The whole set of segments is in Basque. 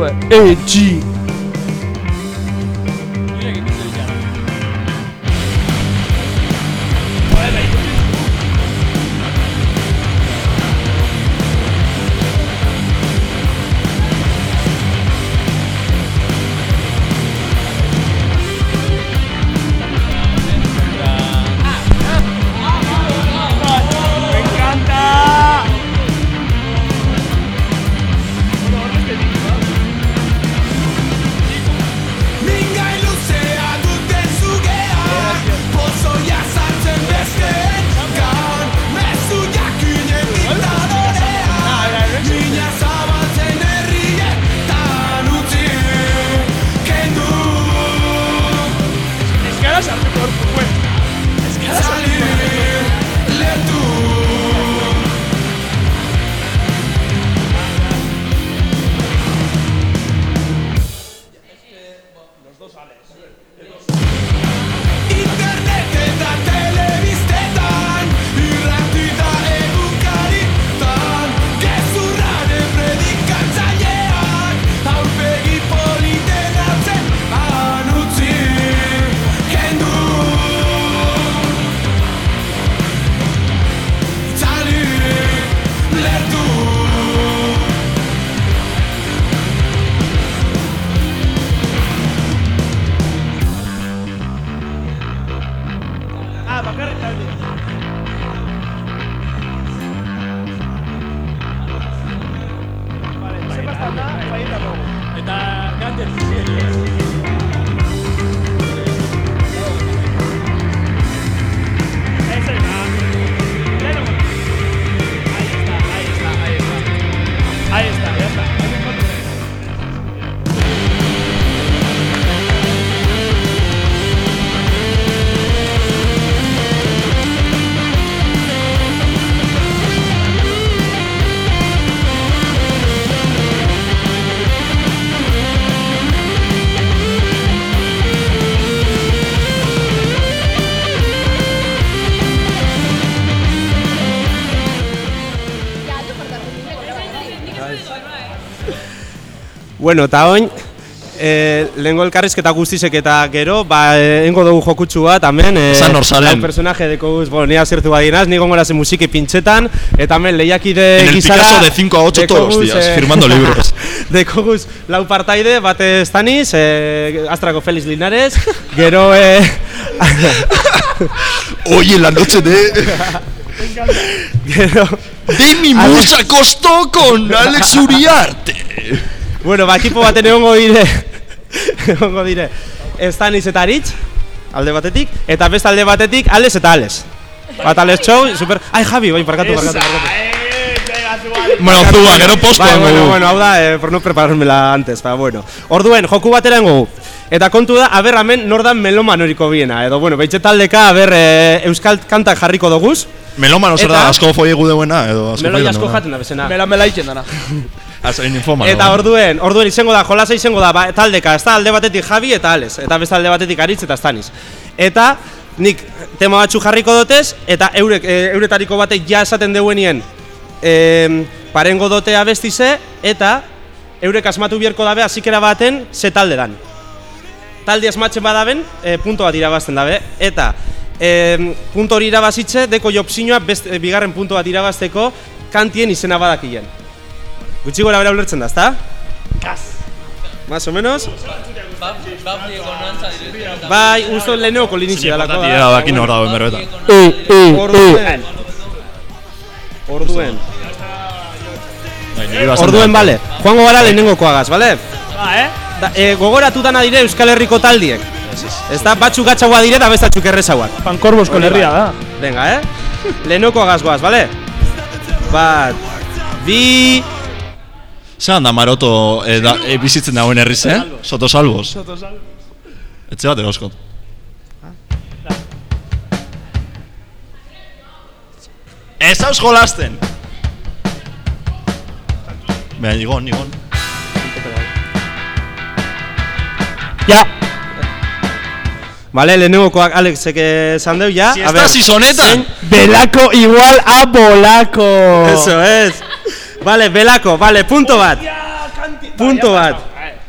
Bai. nahi Bueno, eta oin, e, lehenko elkarrizketa guztizek eta gero, ba, engo dugu jokutsu bat, hemen, e, Esan nor zaren. lau personaje deko guz, bueno, nia zertu badinaz, gora zen musiki pintxetan, eta hemen lehiakide En el gizara... Picasso de 5 a 8 todos los días, eh, firmando libros. dekoguz lau partaide, bate estaniz, e, Astrako Félix Linares, gero... E, Hoy en la noche de... gero... De mi musa costó con Alex Uriarte. Bueno, ba, ekipo baten egongo dire, egongo dire, Staniz eta Aritz, alde batetik, eta beste alde batetik, Alex eta Alex. Bat Alex Chow, super... Ai, Javi, bai, parkatu, parkatu, parkatu. Bueno, zuba, gero posto Bai, bueno, bueno, hau da, eh, por no preparármela antes, ba, bueno. Orduen, joku batera engo Eta kontu da, aber hemen nordan meloman horiko biena, edo, bueno, behitxe taldeka, aber, e, euskal kantak jarriko doguz. Melomano zer da, asko foi egu deuena, edo asko Meloi asko jaten da bezena. Mela mela itzen dana. Azain infomano. Eta orduen, orduen izango da, jolasa izango da, ba, taldeka, ez da alde batetik Javi eta Alex, eta beste alde batetik Aritz eta Staniz. Eta nik tema batzu jarriko dotez, eta eurek, e, euretariko batek ja esaten deuenien e, parengo dotea bestize, eta eurek asmatu bierko dabe, azikera baten, ze talde dan. Talde asmatzen badaben, e, punto bat irabazten dabe, eta e, punto hori irabazitze, deko jopsinoa best, e, bigarren punto bat irabazteko kantien izena badakien. Gutxi gora bera ulertzen da, ezta? Gas. Más o menos? Bai, usto lehenoko linizio dalako Ia, bakin hor dagoen berbetan. Orduen. Orduen. Bai, Orduen, bale. Joango gara lehenengokoagaz, bale? Ba, eh? Da, e, gogoratu dana dire Euskal Herriko taldiek. Ez da, batzuk gatxagoa dire eta bestatzuk errezagoak. Pankorbosko herria bai. da. Venga, eh? Lehenoko agazgoaz, bale? Bat, bi... Zeran da maroto e, da, e, bizitzen dagoen herriz, eh? Soto salvos. Etxe bat eroskot. Ez haus jolasten! Beha, nigon, nigon. Ja. Vale, lehenengokoak Alexek esan deu, ja? Si A ver, estás isonetan! Belako igual a Bolako. Eso es. Vale, Belako, vale, punto bat. Punto bat.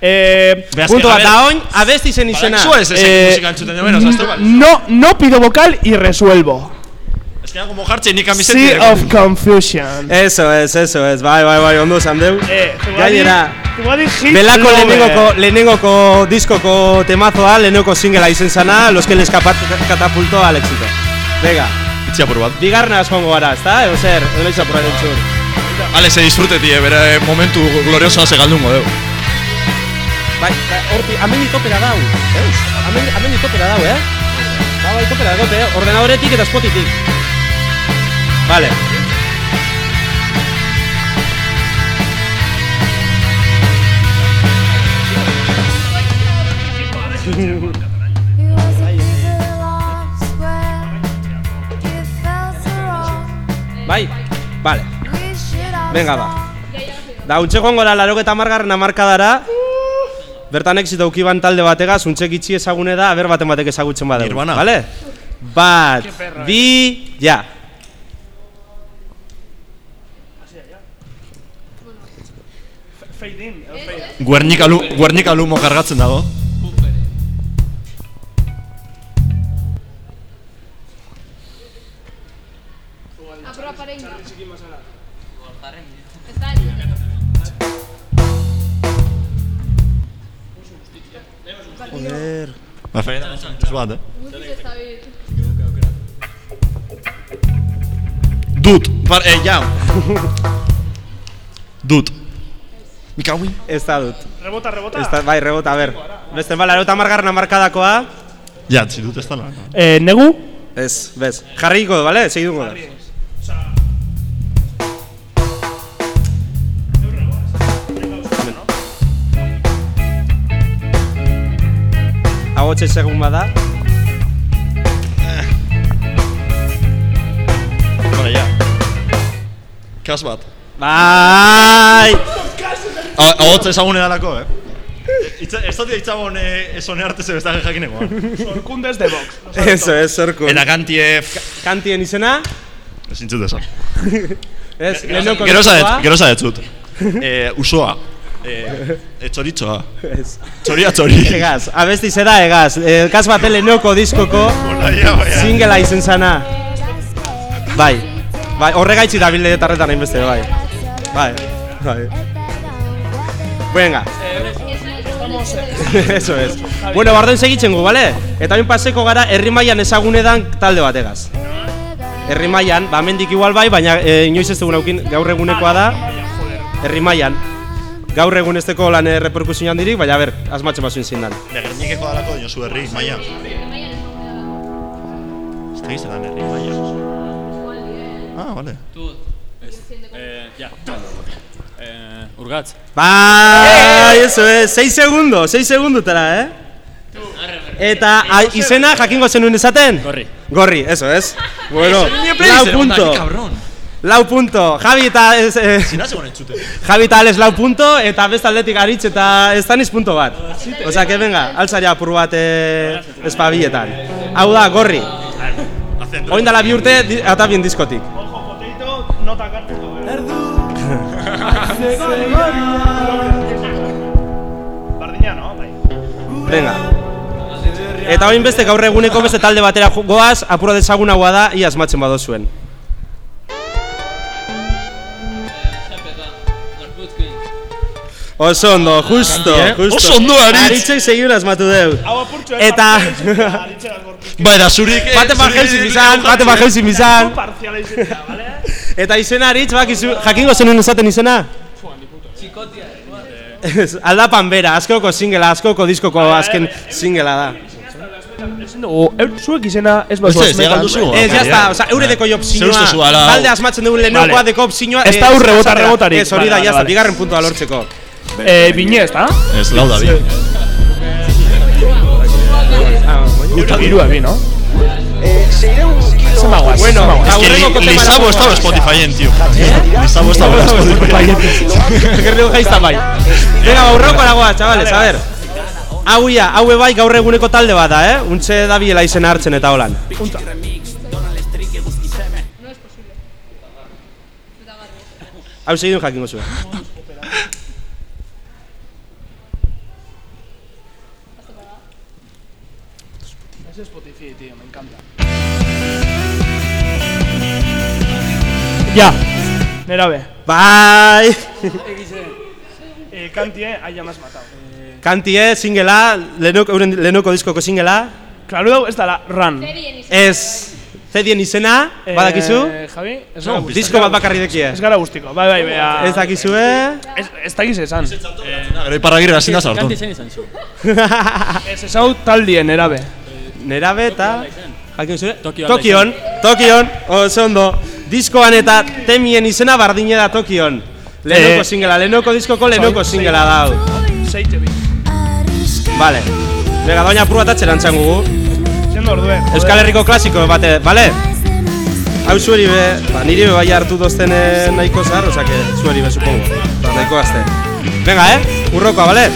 Eh, Punto a bat, ver, da oin, abesti zen izena. Badakizu ez ezek Eh, musika entzuten duen, no, no pido vocal y resuelvo. Ez que como jartzen nik kamiseti. Sea of Confusion. Eso es, eso es, bai, bai, bai, ondo esan deu. Eh, Gainera, Belako lehenengoko, lehenengoko diskoko temazoa, lehenengoko singela izen zana, los que les catapultó al éxito. Venga, Itxia por bat. bigarna askongo gara, ezta? Ego zer, edo izan porra entzun. Ale, se disfrute, tie, bere momentu gloriosoa se galdungo deu. Bai, bai, horti, hemen itopera dau. Eus? Hemen, hemen itopera dau, eh? Ba, bai, itopera dago, eh? Ordenadoretik eta spotitik. Vale. He was a long square. You felt so wrong. Bai, vale. Venga, ba. Da, untxe joango da, laro eta margarren amarkadara. Bertan exito ukiban talde bategaz, untxe gitxi ezagune da, aber baten batek ezagutzen badegu. Nirvana. Vale? Bat, bi, ja. El fade out. Guernica, lu, Guernica lumo kargatzen dago. Ba, feina, ez bat, eh? Dut, par, eh, ja. Dut. Mikauin. Ez da dut. Rebota, rebota. Ez da, bai, rebota, a ber. Beste, ba, laro eta margarren amarkadakoa. Ja, si dut ez da lan. Eh, negu? Ez, bez. Jarriko bale? Segidungo da. Agotxe segun bada. Bara, ja. Kas bat. Bai! Ahotz ezagune dalako, eh? Itza, ez dut itzagon eh, ez hone arte ze bestaje jakineko. Sorkundes de Vox. Eso, ez, zorku. Eta kantie... Kantien izena? Ez intzut esan. Ez, lehenoko Gero zadetzut. Eh, usoa. Eh, eh, txoritxoa. Ez. Txoria txori. Egaz, abesti zera egaz. Elkaz bat lehenoko diskoko singela izen zana. Bai, bai, horregaitzi da bilde tarretan hainbeste, bai. Bai, bai. Venga. Eso es. Bueno, barden segitzen gu, bale? Eta hain paseko gara herri mailan ezagunedan talde bategaz. Herri mailan, ba mendik igual bai, baina e, inoiz ez dugun aukin gaur egunekoa da. Herri mailan. Gaur egun ez teko lan reperkusioan dirik, baina ber, asmatzen bazuen zindan. Legernikeko dalako diozu herri, maia. Ez da giztelan herri, maia. Ah, vale. Eh, ja. Eh, urgatz. Bai, eso es, 6 segundos, 6 segundotara, eh? Eta a, izena jakingo zenuen esaten? Gorri. Gorri, eso es. Bueno, lau punto. Lau punto. Javi eta ez, eh, Zina zegoen entzute. Javi eta Alex lau punto eta beste aldetik aritz eta Estaniz punto bat. Osea, que venga, altzari apur bat eh, espabietan. Hau da, gorri. Oin dala bi urte eta bien diskotik. Ojo, potato, nota kartuko. Bardina, no? Bai. Venga. Eta oin beste gaur eguneko beste talde batera goaz, apuro dezagunagoa da, ia asmatzen badozuen. Oso ondo, justo, eh? justo. Oso ondo, Aritz. Aritzek segiun asmatu deu. Hau apurtxo, Eta- Bai, da zurik... eh, Bate zurik- bajeuzin izan, bate bajeuzin izan. Parziala izatea, bale? Eta izena Aritz, bakizu, jakingo zenuen esaten izena? Ez, Aldapan bera, askoko singela, askoko diskoko azken singela da. Ezin dugu, eu- zuek izena ez Ez bazu ez, galdu zu. Ez, está, oza, eure deko zu, ala- talde asmatzen dugun lehenengoa Vale. deko opzinua Ez da hor rebota rebotarik. Ez hori da, vale. bigarren puntua lortzeko Eh, bine, ez da? Ez, lau da bi. Irua bi, no? Zema guaz, Bueno, zema guaz. hau- Es que Aurrengoko li- tema Lizabo la- estaba Spotifyen, tío. Lizabo estaba Spotifyen. Gerrego jaizta bai Venga, aurreko aragoa, chavales, a ver Hau ia, hau bai gaur eguneko talde bat da, eh? Untxe da biela izena hartzen eta holan Hau segidun jakingo zuen Ese Spotify, tío, me encanta. Ya, nerabe. Bai! Eh, kantie, aia más matado. Kantie, singela, lehenoko, euren lehenoko diskoko singela. Claro dau, ez da la run. Ez, zedien izena, badakizu? Eh, Javi, ez gara guztiko. Disko bat bakarri dekie. Ez gara guztiko, bai, bai, bea. Ez dakizue? Ez, ez dakiz esan. Gero iparragirre hasi da sartu. Kanti zen izan zu. Ez ezau taldien erabe. Nerabe eta... Jakin zure? Tokion Tokion, Tokion, oso ondo. Diskoan eta temien izena bardine da Tokion. Lehenoko Eh. singela, lehenoko diskoko lehenoko singela da hau. Zeite bi. Vale. Venga, doña prueba eta txerantzan gugu. Euskal Herriko klasiko bate, vale? Hau zueri be, ba, niri be bai hartu dozten nahiko zahar, osea que zueri be, supongo. Ba, nahiko gazte. Venga, eh? Urrokoa, vale?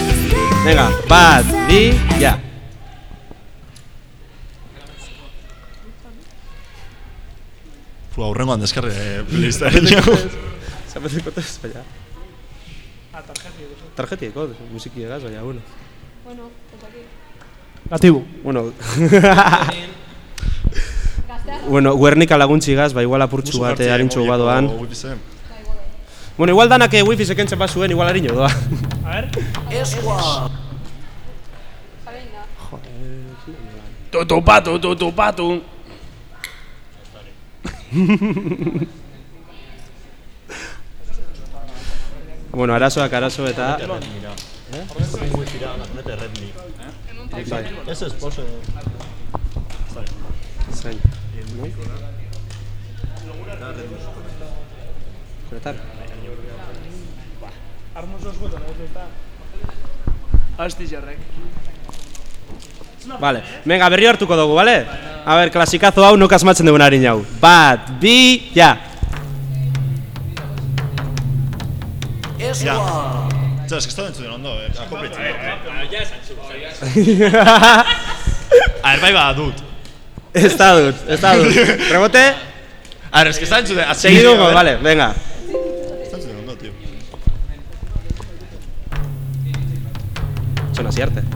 Venga, bat, bi, ja. Fu, aurrengoan deskarri eh, playlista egin Zapateko tez, baina. Tarjetieko, musiki egaz, baina, bueno. Bueno, aquí. Gatibu. Bueno, bueno, Guernica laguntzi gaz, ba, igual apurtxu bat eh, harintxo badoan. Bueno, igual danak eh, wifi sekentzen bazuen, igual hariño doa. A ver. saben da. Tutu patu, tutu patu. bueno, arazoak arazo eta... Ez ez, pose. Zain. Konetar. Sos botan, ez da. Asti jarrek. Vale, venga, berri hartuko dugu, vale? A ber, klasikazo hau nuk asmatzen dugun harin hau. Bat, bi, ja. Ja. Tza, eski estado entzuten ondo, eh? Akoplitzen. A ver, bai ba, dut. Ez da dut, ez da dut. Rebote, A ver, eski estado entzuten... seguiduko, vale, venga. Estado entzuten ondo, tío. Son así arte.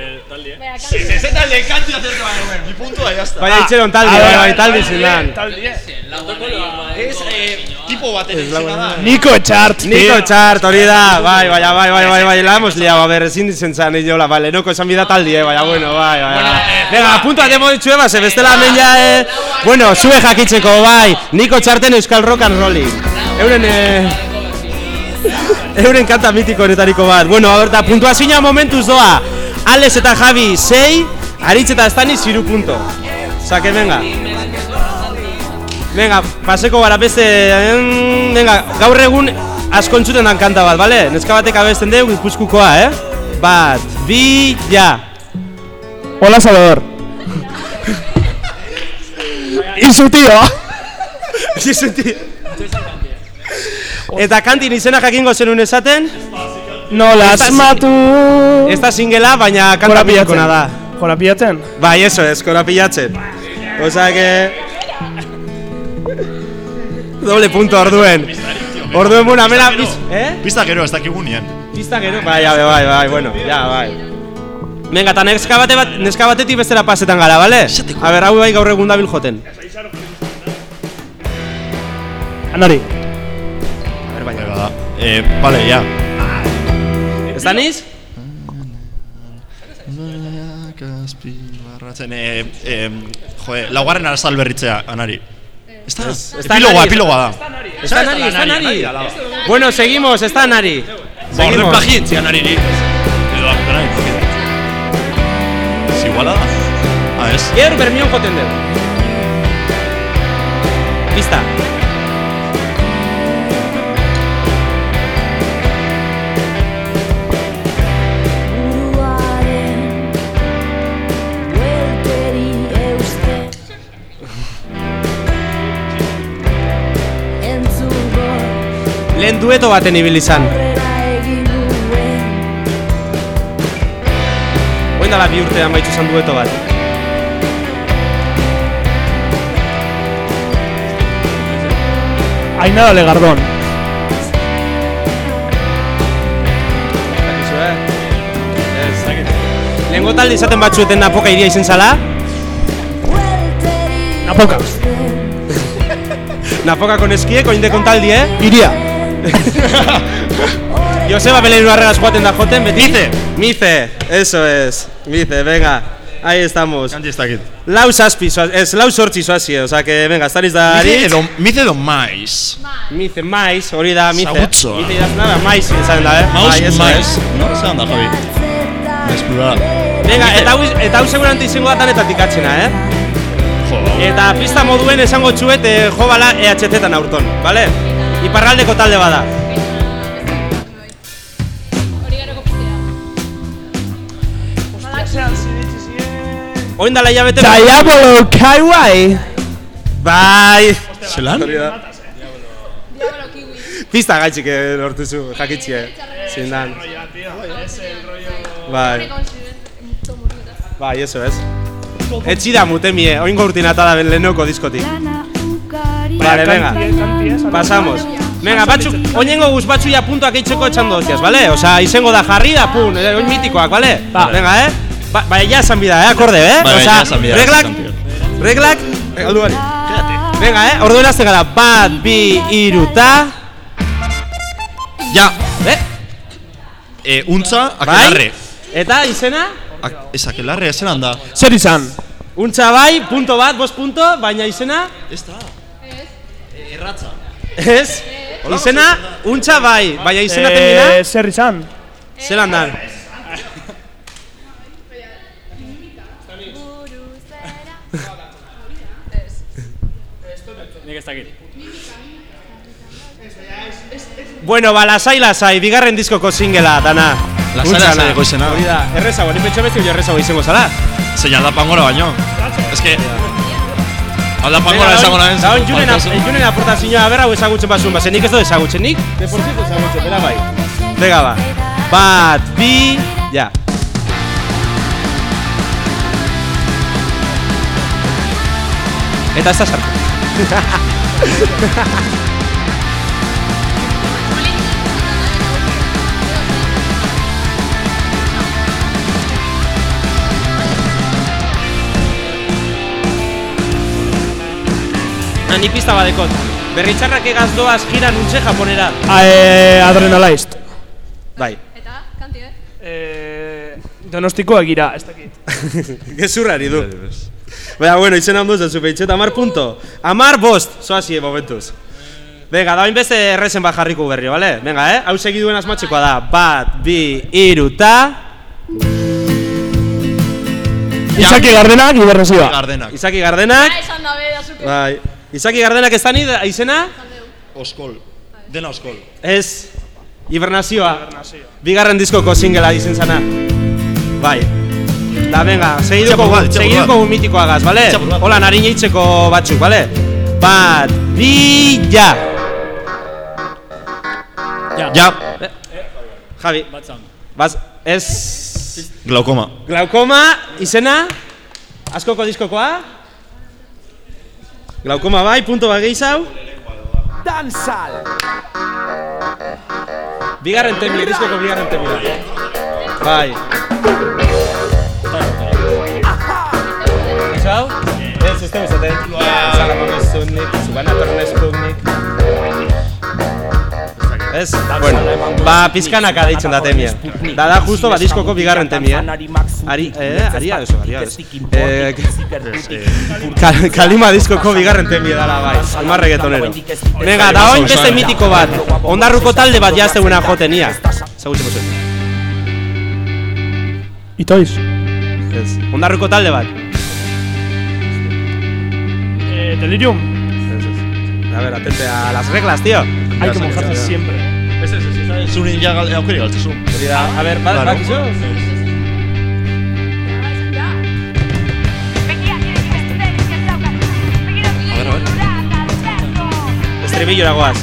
Ese tal de kantu acerca, bai, mi puntua, ya está. Baina itxeron taldi, bai, bai, taldi zindan. Taldi. Es, eh, tipo izena da. Nico Chart, Nico Txart, hori da, bai, bai, bai, bai, bai, bai, la hemos liado, a ver, ezin ditzen zan, jola, vale, noko esan bida taldi, eh, baina, bueno, bai, bai, bai. Venga, puntua demo ditxue, base, bestela hemen ja, eh, bueno, zue jakitzeko, bai, Nico Txarten Euskal Rock and Rolling. Euren, eh, euren kanta mitiko honetariko bat. Bueno, a ver, da, puntuazioa momentuz doa, Alex eta Javi, 6, Aritz eta Estani, 0 punto. Osa, que venga. Venga, paseko gara beste, venga, gaur egun asko entzuten dan kanta bat, bale? Neska batek abesten dugu ipuzkukoa, eh? Bat, bi, ja. Hola, Salvador. y su tío. Zizunti. Eta kantin izena jakingo zenun esaten, No las matu. ez da singela, baina kanta milikona da. Korapiatzen. Bai, eso es, korapilatzen. Osa que... Doble punto orduen. Orduen buna, mela... biz- Eh? Pista gero, ez dakigu nien. Pista gero? Bai, bai, bai, bai, bueno, ja, bai. Venga, eta neska, bate bat, neska batetik bestera pasetan gara, bale? A ber, hau bai gaur egun dabil joten. Anari. A ber, Bai, baina. Eh, vale, ya. Ez da niz? Barratzen, eh, eh, joe, laugarren arazal berritzea, anari. Ez da, Ez da epilogoa, Nari, da nari. Bueno, seguimos, da nari. Horren zian nariri. Edo, anari, iguala da? Ah, ez. Ger, bermion joten dugu. Pista. Buruaren dueto baten ibili izan. Oin dala bi urtean baitzu izan dueto bat. Ainara Legardón. Lehengo talde izaten batzueten napoka iria izen zala, Napoka. napoka koneskiek, oinde kontaldi, eh? Iria. Joseba Beleinu Arregas joaten da joten, beti? Mice. Mice, eso es. Mice, venga. Ahí estamos. Kanti ez dakit. Lau zazpi, zoaz- ez, lau sortzi zoazie, osea que, venga, estariz da Mice aritz. edo, mice edo maiz. Mice, maiz, hori da mice. Zagutzoa. Mice idazuna da maiz, esan da, eh? Maus, Bai, maiz. es. No, zelan da, Javi. Esplural. Venga, eta hau, eta hau segurante izango da tanetatik atxena, eh? Jo, Eta pista moduen esango txuet eh, jo bala EHZ-tan aurton, bale? Iparraldeko talde bada. Oin dala hilabete... Diabolo Kaiwai. Bai! zelan? Da. Diablo kiwi. Pista gaitxik eh, lortu zu, jakitxie. Zindan. Bai, bai, eso es. Etxi da mutemie, oingo urtinata da lehenoko diskotik. Vale, venga, pasamos. Venga, batzuk, oinengo guz batzu ja puntuak eitzeko etxando hostias, vale? Osea, izango da jarri da, pun, eh, oin mitikoak, vale? Ba. Venga, eh? Ba, bai, ja esan bida, eh, akorde, eh? Bai, bai, ja esan bida, reglak, reglak, aldu bari. Venga, eh, orduen azte gara, bat, bi, iru, ta... Ja, Eh, e, untza, bai? akelarre. Eta izena? Ak, ez akelarre, zelan da? Zer izan? Untza bai, punto bat, bost punto, baina izena? Ez da. Erratza. Ez? Izena, untza bai, baina izena termina? Eh, zer izan? Zelan dan? Nik ez dakit. Bueno, ba, lasai, lasai, bigarren diskoko singela, dana. Lasai, lasai eko izena. Hori da, errezago, ni pentsa beste errezago izango zala. Zeina da pangora baino. Ez que... Alda pangora esango nahen. hon junen, ap- junen aportazioa berra hau ezagutzen basun, bazen nik ez dut ezagutzen, nik? De por cierto ezagutzen, bera bai. Venga, ba. Bat, bi, ja. Eta ez da sartu. Na, ni pista badekot. Berritxarrak egaz doaz jiran untxe japonera. Eh, Adrenalized. Bai. Eta, kanti, eh? Eh, donostiko egira, ez dakit. Gezurrari du. Baina, bueno, izen handu ez peitxet, amar punto. Amar bost, zoazie momentuz. Venga, da beste errezen bat jarriko berri, bale? Venga, eh? Hau segiduen asmatzekoa da. Bat, bi, iru, ta... Izaki Gardenak, hibernazioa. Gardenak. Izaki Gardenak. Ah, esan da, be. Bai. Izaki Gardenak ez da ni, da- izena? Oskol. Dena oskol. Ez. Hibernazioa. Bigarren diskoko singela izen zana. Bai. Da, venga, segiduko, segiduko bat. mitikoagaz, bale? Hola, narin eitzeko batzuk, bale? Bat, bi, ja! Ja, Javi, Bat zan. baz, ez... glaukoma. Glaukoma, izena? Askoko diskokoa? Glaukoma bai, punto bat gehizau? Danzal. Bigarren temile, diskoko bigarren temile. Bai. Gehizau? Ez, ez temo zaten. Zalako gezunnik, zugana tornezkugnik. Ez? Bueno, ba, pizkanaka deitzen da temia. Da, da justo, ba, diskoko bigarren temia. Ari, eh, aria, eso, aria. Eh, Kal- Kalima diskoko bigarren temia dala, bai, almar reggaetonero. Venga, da oin beste mitiko bat, ondarruko talde bat jazteuna jotenia. Zagutzen bozen. Itoiz. Ez. Ondarruko talde bat. Eh, Delirium. Ez, ez. A ver, atente a las reglas, tío. Hay que mojarse siempre. Ez, ez, ez, ez, aukeri galtzezu. Hori da, a ver, ba, Claro. bakizu? Estribillora goaz.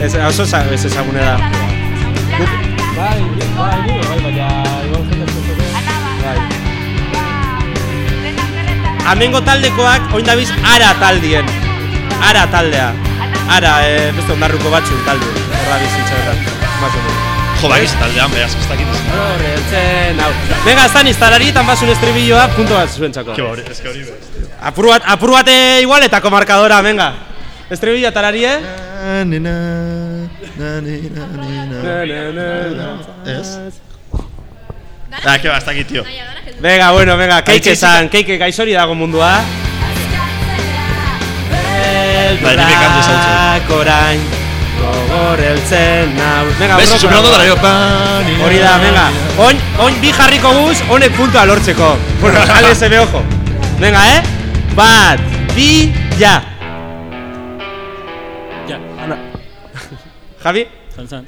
Ez, oso za- ez ezagune da. Bai, bai, bai, bai, amengo taldekoak oin dabiz ara taldien. Ara taldea. Ara, eh, beste ondarruko batzuk talde. Horra bizitza Más o menos. Jo, bai, taldean, behaz, ez dakit. Horretzen, hau. Venga, estan iztalarietan basun estribilloa, punto bat zuentzako. Ke hori, ez que hori bez. Apur bat, apur bat eh, igualetako markadora, venga. Estribillo talarie. Ez? Ah, ke ba, ez dakit, tio. Naia, danak ez du. Venga, bueno, venga, keike esan, keike gaizori dago mundua. Ezagutzen. orain, gogor heltzen nau. Venga, Bez, borroka superondo dago. traio pan. Hori da, venga. Oin, oin bi jarriko guz, honek puntua lortzeko. Bueno, jale se me ojo. Venga, eh? Bat, bi, ja. Ja, Javi? zan zan.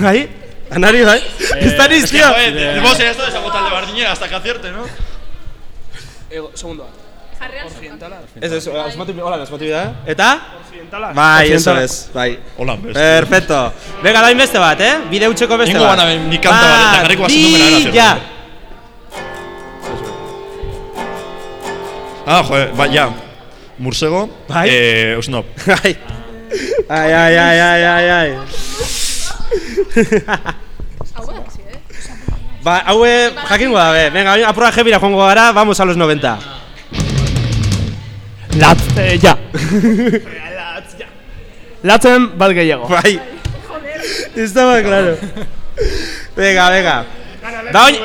Bai? Anari, bai? Estan Es que, tío. joder, hemos esto de esa bota de bardinera hasta que acierte, ¿no? Ego, segundo. Jarri al Occidentala. Eso es, asmatu, hola, asmatu Eta? Occidentala. Bai, eso es, bai. Hola, beste. Perfecto. Venga, dain beste bat, eh? Bide utxeko beste bat. bana ni kanta bat, eta garriko hasi numera ja. Ah, joder, ba, ja. Mursego, Bai. eh, Usnop. Ai. Ai, ai, ai, ai, ai, ai. Da, eh? Ba, haue jakingo dabe. Venga, oin, apurra jebira joango gara, vamos a los 90. Latz, eh, ja. Latz, ja. Latzen bat gehiago. Bai. Estaba claro. Venga, venga. Da oin,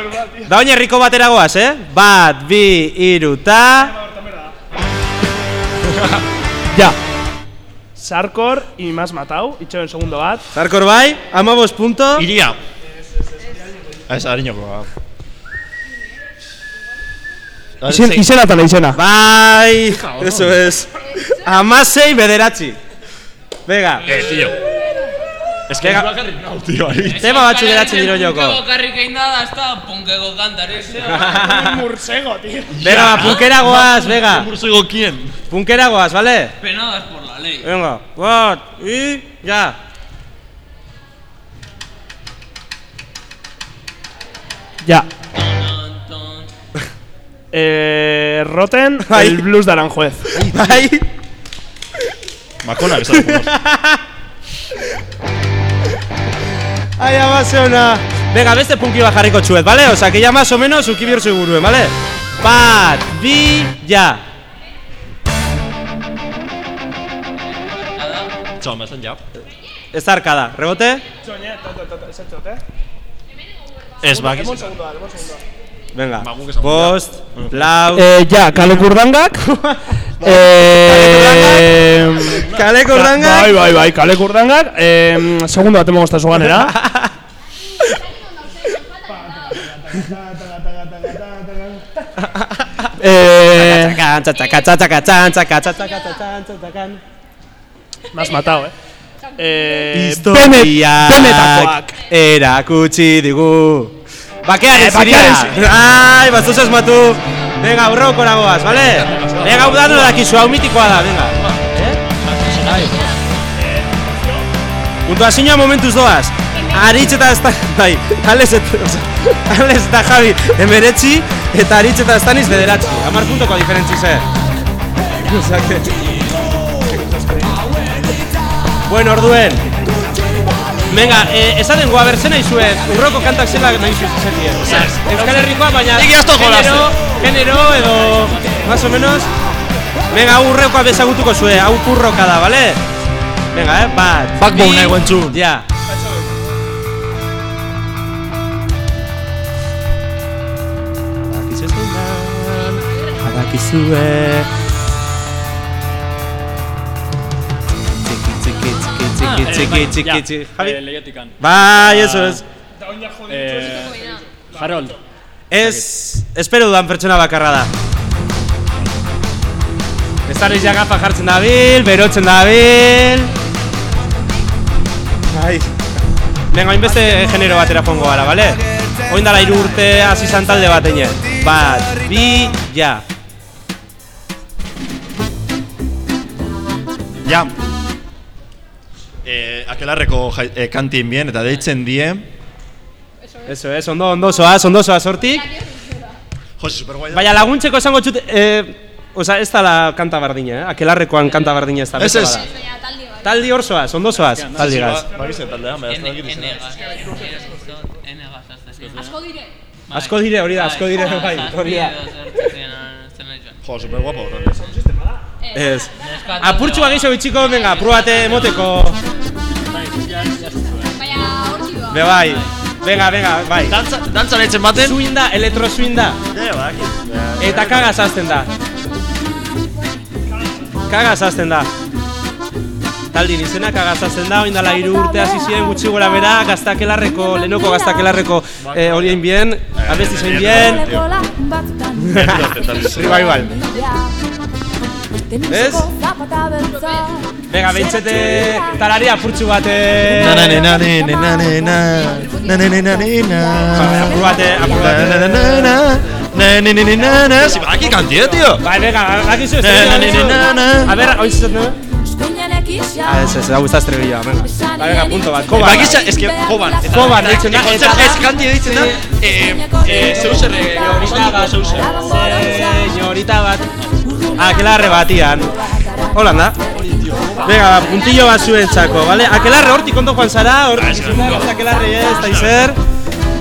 da oin herriko batera goaz, eh? Bat, bi, iru, ta... Ja. Sarkor y más matau, itxoen segundo bat. Zarkor bai, amabos punto. Iria. Ah, ez, hariñoko. Ah, Izen, izena eta izena. Bai, eso es. Amasei bederatzi. Venga, Eh, tío. Es que Venga. no, tío, ahí. tema batzu geratzen diro joko. Punkeko karrik egin da, da, ez da punkeko kantarik. Mursego, tío. Venga, punkera goaz, venga. Mursego, ¿quién? Punkera goaz, vale? Penadas por la ley. Venga, ja. Ja. Ton, ton. Eh, Roten, el blues de Aranjuez. Bai. Macona, que sabemos. Ai, amase ona. Venga, beste punki bat jarriko txuet, vale? Osa, que ya más o menos uki bihur seguruen, vale? Bat, bi, ja. Txau, me están ya. Ez da arkada, rebote? Ez, ba, gizu. Venga, Ba, guk esan bost, lau... Eh, ja, kale kurdangak. eh, Kale Bai, kurdanga? bai, bai, kale kurdangak. Eh, segundo bat emongo zuganera. eh, has matado, eh. Eh, Historiak Benetakoak. erakutsi digu Bakearen Eh, ziria. Ai, batzuz asmatu Venga, aurroko nagoaz, vale? Venga, hau dano dakizu, hau mitikoa da, venga Eh? Bai. Puntuazioa momentuz doaz Aritz eta ez da, bai, Alex eta, Alex eta Javi emeretzi Eta Aritz eta Estaniz bederatzi Amar puntoko diferentzi ze Osa que... Bueno, orduen Venga, eh, esaten goa bertzen nahi zuen? Urroko kantak zela nahi zetien Osea, Euskal Herrikoa, baina Nik asto jolasten. genero, genero edo Más o menos Venga, hau urrekoa bezagutuko zue, hau kurroka da, vale? Venga, eh, bat. Backbone nahi guentzun. Ja. Badakizu txiki, txiki, txiki, txiki, txiki Javi? Eh, Leiotikan. Bai, eso es Eh, Harold. Ez, espero dudan pertsona bakarra da Estariz ja gafa jartzen dabil, berotzen dabil Ai Venga, hainbeste genero batera pongo gara, bale? Oin dala hiru urte hasi izan talde bat eine Bat, bi, ja Ja. Eh, akelarreko jai- eh, kantin bien, eta deitzen die. Eso es, ondo, ondo zoaz, ondo zoaz hortik Jose, superguai da. Baina laguntzeko esango txut, eh, Osa, ez da la kanta bardina, eh? Akelarrekoan kanta bardina ez da. Ez ez. taldi hor zoaz, ondo zoaz, taldi gaz. Ba, Bagizen taldean, baina ez da ziren. Asko dire. Asko dire, hori da, asko dire, bai, hori da. Jo, superguapo horren. Ez. Apurtxu bagixo bitxiko, venga, probate emoteko. Be bai. Venga, venga, bai. Dantza, dantza lehitzen baten? Swing da, elektro swing da. Eta kaga zazten da. Kaga zazten da. Taldin izena kaga zazten da, oindala hiru urte hasi ziren gutxi gora bera, gaztakelarreko, lehenoko gaztakelarreko eh, horien bien, abesti zein bien. Revival. Ez? Venga, bentsete talaria apurtxu bat Nanane, nanane, nanane, nanane, nanane, nanane Apur bat, apur bat Nanane, nanane, nanane Si baraki kantia, tío. Bai, venga, baraki zu, A ver, hoi zuzet, no? A ez, ez, hau ustaz trebilla, venga Ba, venga, punto bat, koban Baki xa, eski, koban Koban, ditzen da Ez, kanti ditzen da Eh, eh, zeuserre, eh, horita bat, zeuserre Señorita bat Akelarre batian. Hola, da. Venga, puntillo bat zuentzako, vale? Akelarre hortik ondo joan zara, hor akelarre ez, da izer.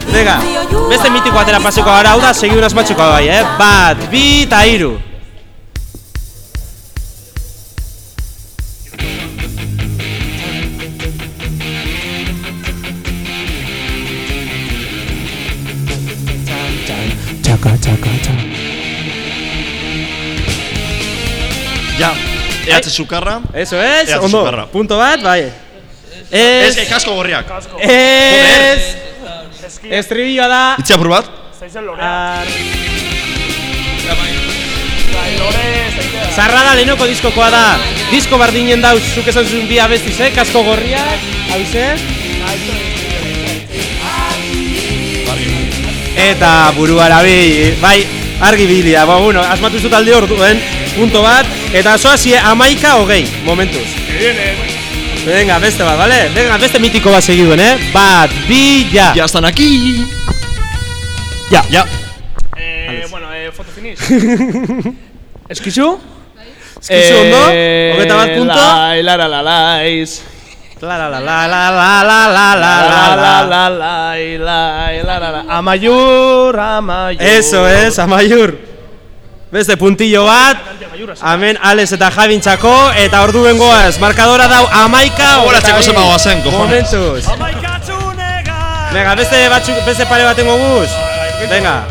Venga, beste mitiko atera paseko gara, hau da, segi unaz matxeko bai, eh? Bat, bi, eta hiru. Ehatze sukarra Eso es, Ehatze ondo. sukarra. Punto bat, bai. Ez, Ez, eh, kasko gorriak ez, estribilloa da. Itzi apur bat Zaizen lorea. Ar... Bai, lore, zaitea. Zarra da lehenoko diskokoa da. Disko bardinen dauz, zuk esan zuen bi abestiz, eh? Kasko gorriak, hau Eta buruara bi, bai, argi bilia, ba, bueno, asmatu zut alde orduen, punto bat, eta zoazie amaika hogei, momentuz. Venga, beste bat, vale? Venga, beste mitiko bat segiduen, eh? Bat, bi, ja. Ya están aquí Ja. Ja Eh, bueno, eh, foto finish. Eskizu? Eskizu ondo, hogeita bat punto. Lai, lara, la, laiz. La la la la la la la la la La, la la, la la, lai, lai, la, la, la. Amaiur, amaiur. Eso es, amaiur. Beste puntillo bat. Hemen Alex eta Javintxako eta ordu bengoaz. Markadora dau amaika. Gogoratzeko zenba goazen, cojones. Momentuz. Venga, beste batzuk, beste pare baten goguz. Venga.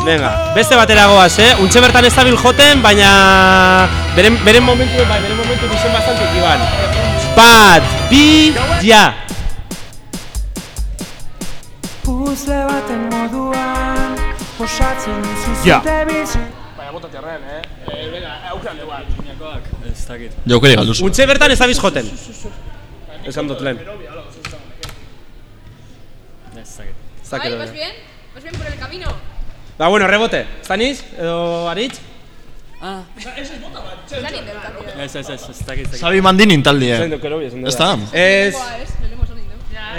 Venga, beste batera goaz, eh? Untxe bertan ez dabil joten, baina... Beren, beren momentu, bai, beren momentu bizen bastante ikiban. Bat, bi, ja. Puzle baten moduan Osatzen Ja. zuzute biz Baina bota tierren, eh. Eh, venga, aukeran de bat. Ez dakit. Jaukeri galduzu Untxe bertan ez dabiz joten. Esan dut lehen. Ez dakit. Ez dakit Bai. ¿vas bien? ¿Vas bien por el camino? Ba, bueno, rebote. Staniz? Edo Aritz? Ah, ez, ez, ez, ez dakit, ez dakit. Sabi mandinin taldie Zain duk erobi, esan Ez da Ez...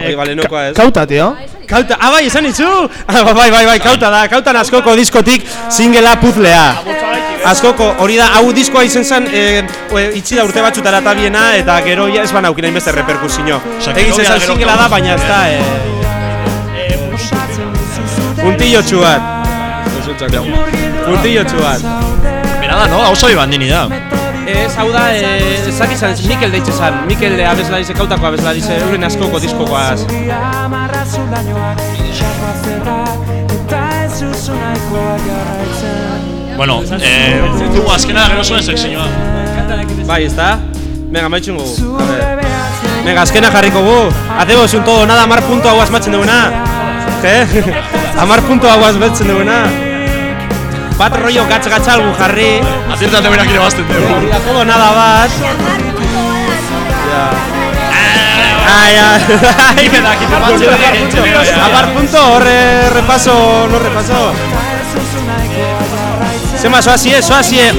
Hori, bale, nokoa ez. Kauta, tío. Ah, Kauta, ah, bai, esan itzu! Ah, bai, bai, bai, kauta da, kautan askoko diskotik singela puzlea. Askoko, hori da, hau diskoa izen zen, e, itxi da urte batzutara eta biena, eta gero ja ez banaukin hainbeste reperkusio. Osea, Egin zen singela da, baina ez da, e, puntillo txuat. Puntillo txuat. Da, no? Hau sabi bandini da Ez, hau da, eh, ezak izan, Mikel deitze zan, Mikel abeslari ze kautako abeslari ze euren askoko diskokoaz. Ez Bueno, eh, dugu azkena gero zuen sekzioa Bai, ez da? Venga, maitxun ver. Venga, azkena jarriko gu. Hacemos un todo, nada, amar punto hau asmatzen duguna. ¿Qué? amar punto hau asmatzen duguna. Bat rollo gatz gatzalgu jarri. Azirtate berak ere bazten dugu Hori da todo nada bat. Ai, ai, quita punto, horre repaso, no repaso. Zema, soazie, soazie.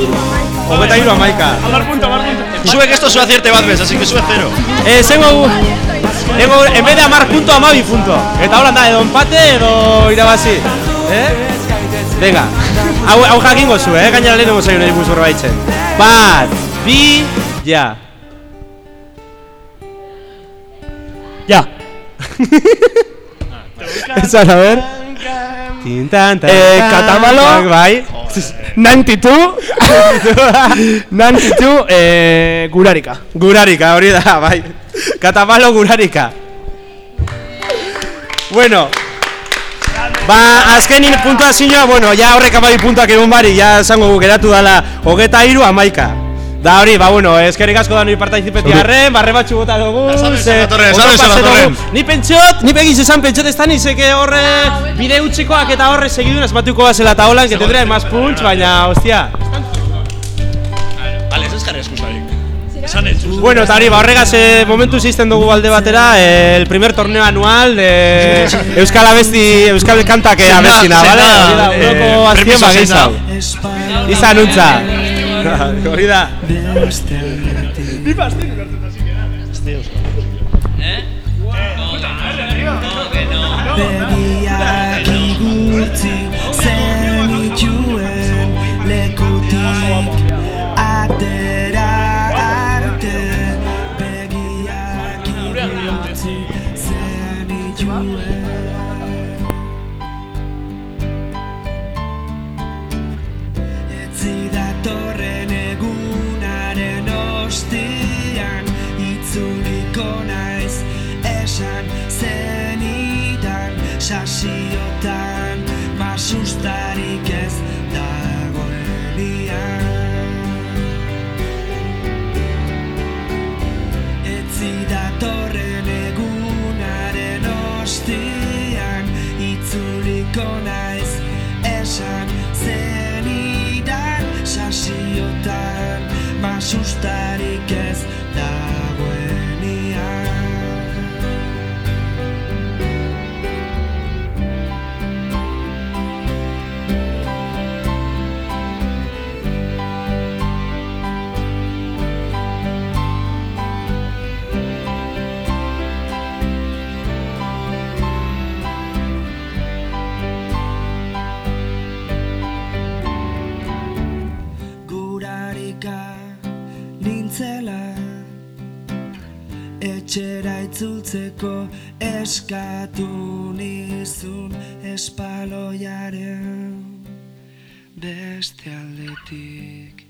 Hogeta hiru amaika. Amar punto, amar punto. Zuek esto zua acierte bat bez, así que zue cero Eh, zengo en vez de amar punto, amabi punto Eta hola da, edo empate edo irabazi Eh? Venga, hau, hau jakingo zu, eh? Gainera lehenengo zaio nahi buzurra baitzen. Bat, bi, ja. Ja. Esan, a ver. Tintan, tan, Eh, Katamalo. Bai. 92. 92, eh, gurarika. Gurarika, hori da, bai. Katamalo gurarika. Bueno. Ba, azkenin puntuazioa, bueno, ja horrek amabi puntuak egon bari, ja esango gu geratu dala hogeta iru amaika. Da hori, ba, bueno, eskerrik asko da nui participeti arren, barre batxu bota dugu, ze- dugu. Ni pentsot, ni begiz esan pentsot ez da nizeke horre bide utxikoak eta horre segidun esmatuko bazela eta holan, que tendría más punch, baina, hostia. Vale, ez jarri eskusarik. Bueno, eta hori, ba, horregaz eh, momentu izten dugu alde batera eh, el primer torneo anual de Euskal Abesti, Euskal Kantak eh, abestina, Zein vale? da, Hori da, eh, uroko azpien premisa zein da? bagizau. Izan untza. Hori da. Ni pastin ulertzen da zikera. Eh? Itzultzeko eskatu nizun espaloiaren beste aldetik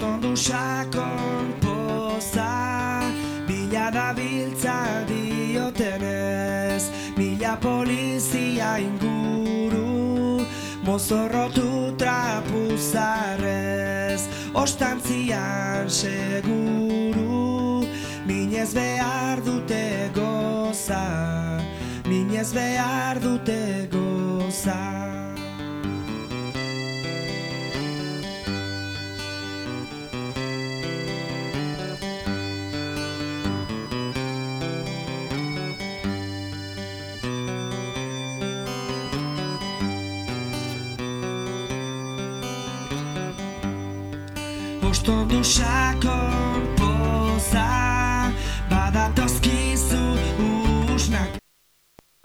Ostondu sakon poza Bila da biltza diotenez Mila polizia inguru Mozorrotu trapuzarrez Ostantzian seguru Minez behar dute goza Minez behar dute goza